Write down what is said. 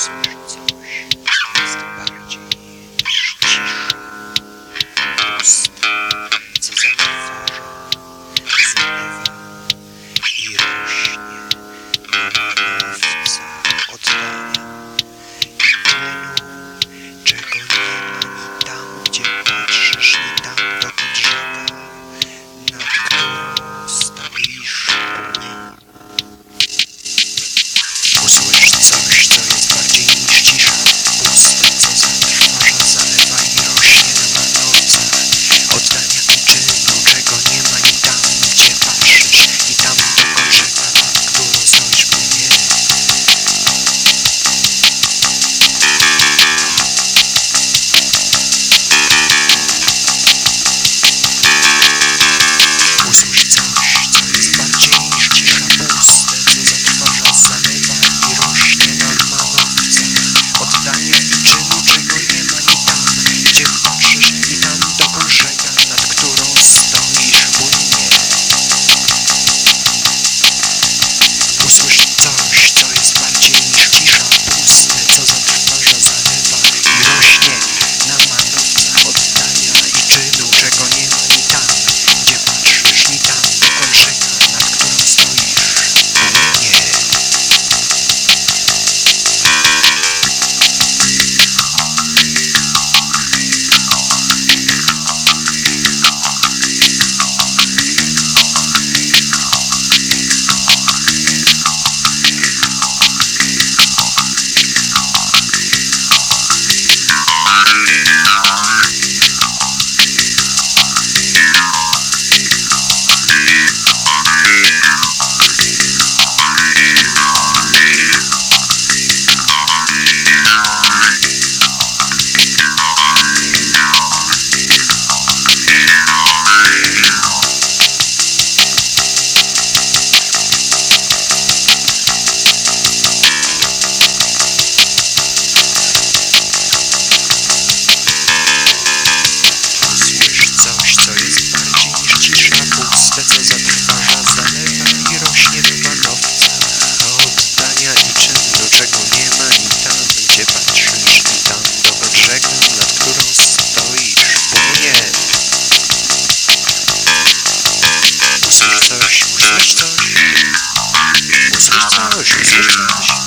Just prince of worship, master of Beşiktaş, Beşiktaş, Beşiktaş, Beşiktaş.